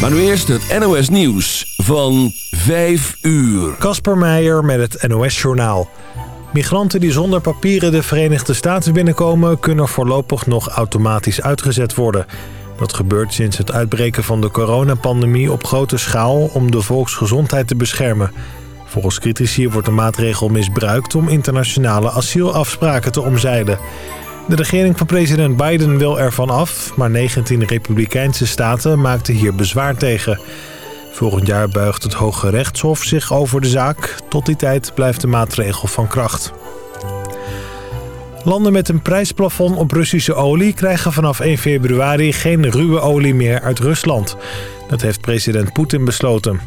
Maar nu eerst het NOS Nieuws van 5 uur. Kasper Meijer met het NOS Journaal. Migranten die zonder papieren de Verenigde Staten binnenkomen... kunnen voorlopig nog automatisch uitgezet worden. Dat gebeurt sinds het uitbreken van de coronapandemie op grote schaal... om de volksgezondheid te beschermen. Volgens critici wordt de maatregel misbruikt om internationale asielafspraken te omzeilen. De regering van president Biden wil ervan af, maar 19 republikeinse staten maakten hier bezwaar tegen. Volgend jaar buigt het Hoge Rechtshof zich over de zaak. Tot die tijd blijft de maatregel van kracht. Landen met een prijsplafond op Russische olie krijgen vanaf 1 februari geen ruwe olie meer uit Rusland. Dat heeft president Poetin besloten.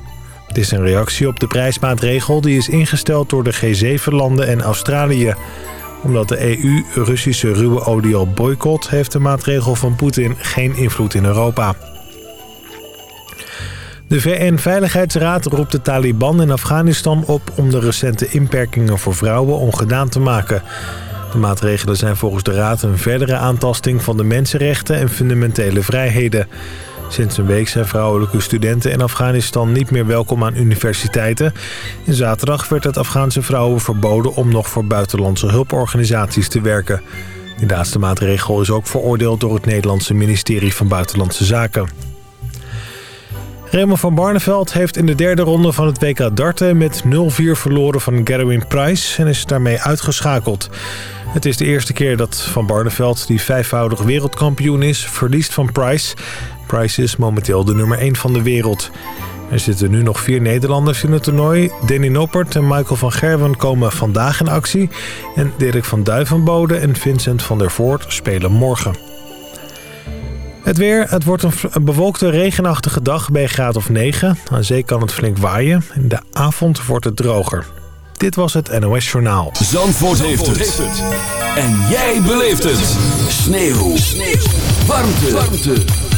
Het is een reactie op de prijsmaatregel die is ingesteld door de G7-landen en Australië. Omdat de EU Russische ruwe olie al boycott... heeft de maatregel van Poetin geen invloed in Europa. De VN-veiligheidsraad roept de Taliban in Afghanistan op... om de recente inperkingen voor vrouwen ongedaan te maken. De maatregelen zijn volgens de raad een verdere aantasting... van de mensenrechten en fundamentele vrijheden... Sinds een week zijn vrouwelijke studenten in Afghanistan niet meer welkom aan universiteiten. In zaterdag werd het Afghaanse vrouwen verboden om nog voor buitenlandse hulporganisaties te werken. Die laatste maatregel is ook veroordeeld door het Nederlandse ministerie van Buitenlandse Zaken. Raymond van Barneveld heeft in de derde ronde van het WK darten met 0-4 verloren van Gerwin Price en is daarmee uitgeschakeld. Het is de eerste keer dat Van Barneveld, die vijfvoudig wereldkampioen is, verliest van Price. Price is momenteel de nummer 1 van de wereld. Er zitten nu nog vier Nederlanders in het toernooi. Danny Noppert en Michael van Gerwen komen vandaag in actie. En Dirk van Duivenbode en Vincent van der Voort spelen morgen. Het weer, het wordt een bewolkte regenachtige dag bij graad of 9. Aan zee kan het flink waaien. In de avond wordt het droger. Dit was het NOS Journaal. Zandvoort, heeft, het. En jij beleeft het. Sneeuw. Sneeuw. Warmte. Warmte.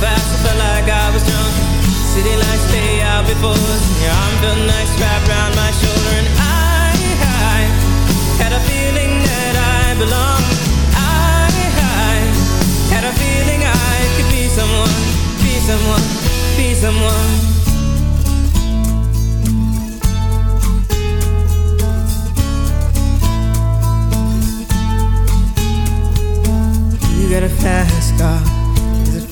Fast, I felt like I was drunk. City lights stay out before us. Your arm felt nice wrapped around my shoulder, and I, I had a feeling that I belonged. I, I had a feeling I could be someone, be someone, be someone. You got a fast car.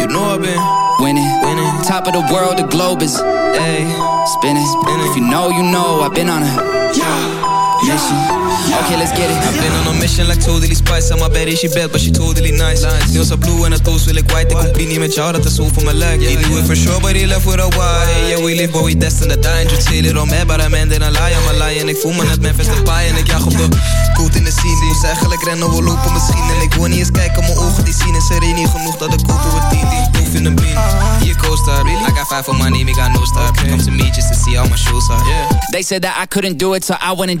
you know I've been winning, winning. Top of the world, the globe is, ayy, spinning. spinning. If you know, you know I've been on a yeah. mission. Okay, let's get it. I've been on a mission like totally spice. I'm my baddie, she bad, but she totally nice. Nails are blue en het toast wil ik white. Ik compie niet met jou, dat is zo voor mijn lijk. He knew it for sure, but he left with a why. Yeah, we live, but we destined to die. And you say it on me, but I'm ending a lie. I'm a lie en ik voel me net Memphis de paai. En ik jag op de coat in de scene. Moest eigenlijk rennen, we lopen misschien. En ik wil niet eens kijken, mijn ogen die zien. Is er niet genoeg dat ik kopen we 10 die hoef in een bean. Hier co-star, really? I got five for my name, we got no star. Come to me just to see how my shoes are. Yeah. They said that I couldn't do it, so I went and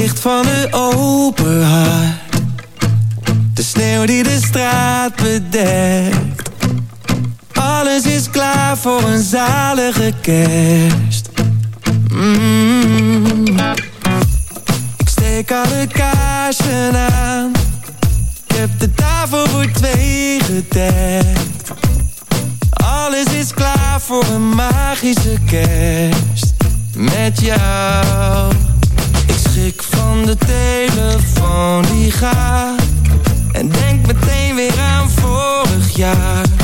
licht van een open hart. De sneeuw die de straat bedekt. Alles is klaar voor een zalige kerst. Mm. Ik steek alle kaarsen aan. Ik heb de tafel voor twee gedekt. Alles is klaar voor een magische kerst. Met jou de telefoon die gaat En denk meteen weer aan vorig jaar.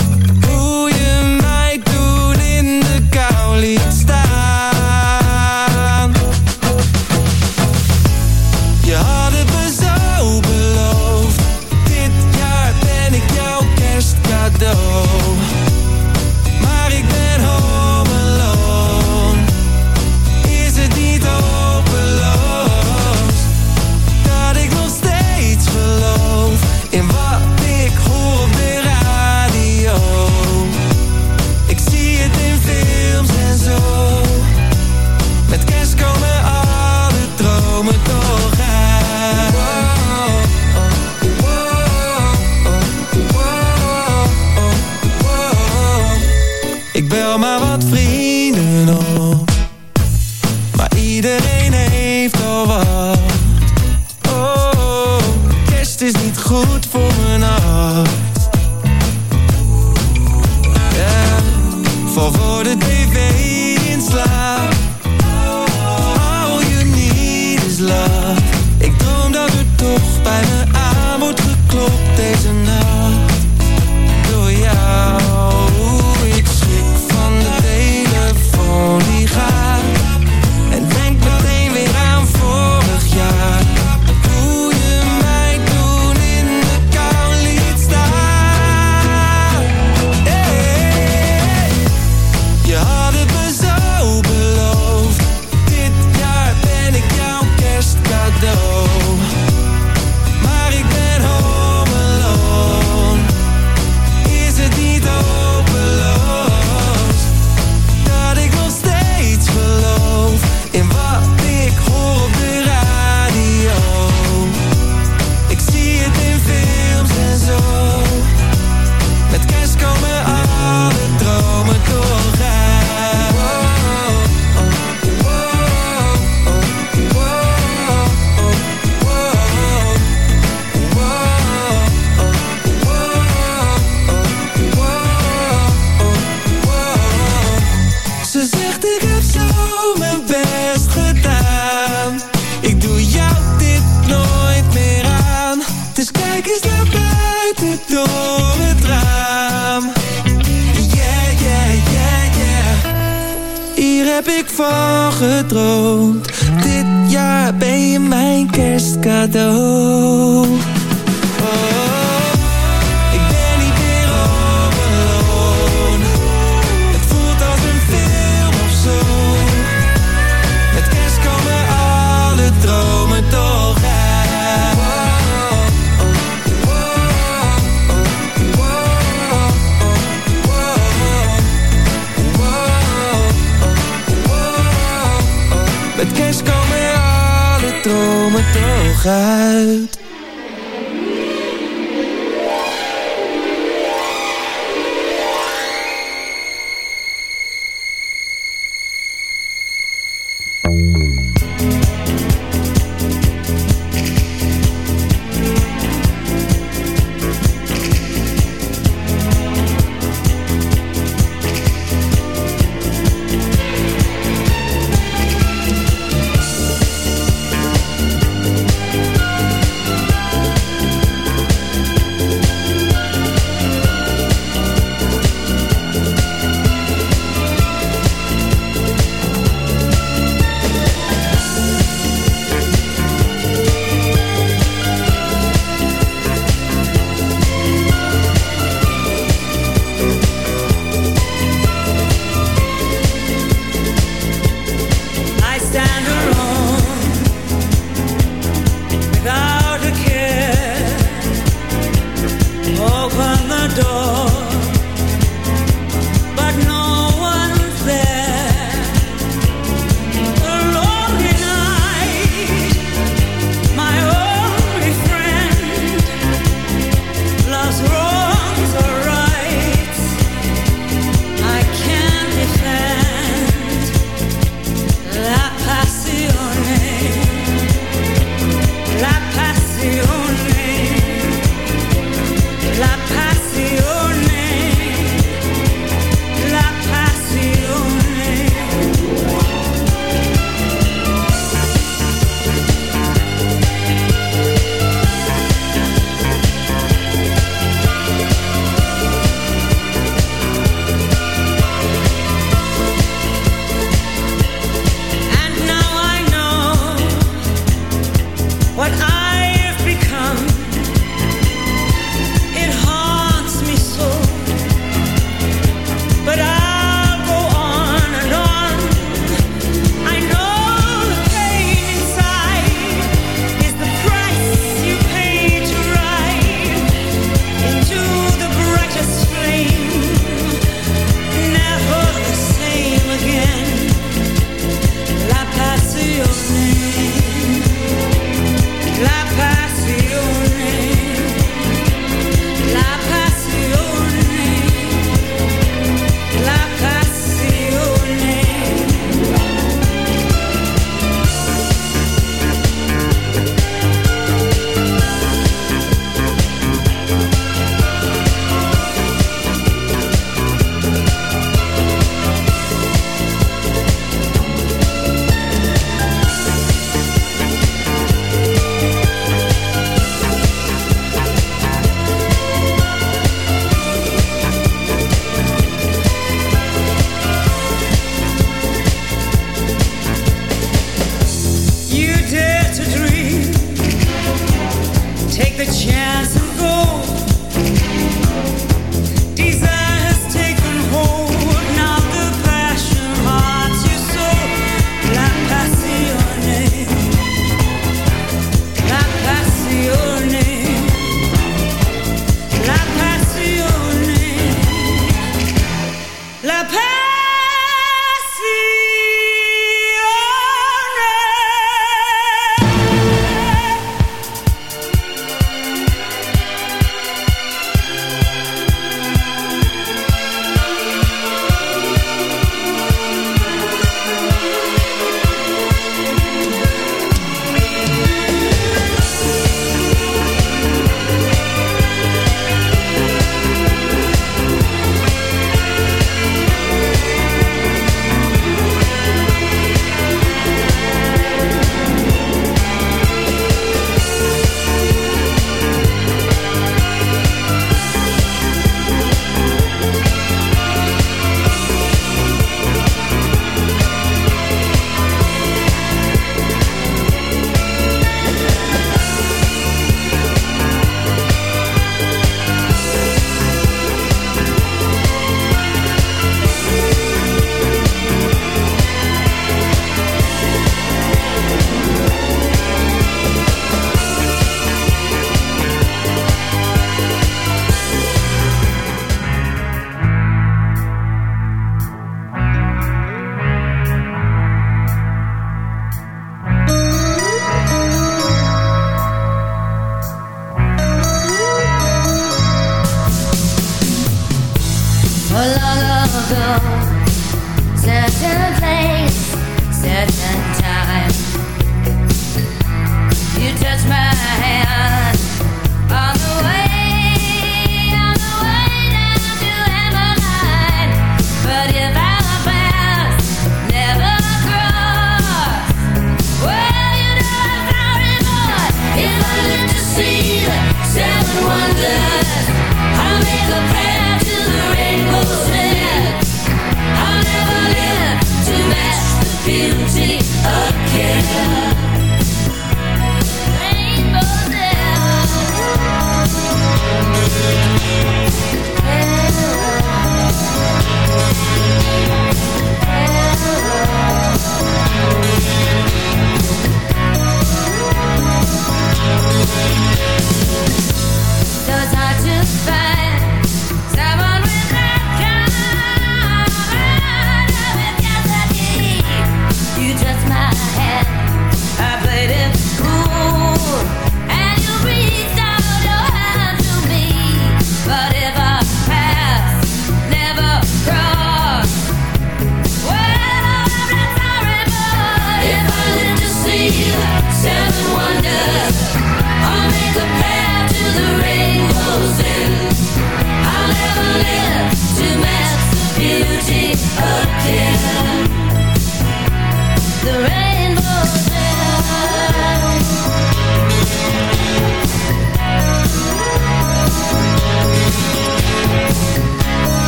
Fruit.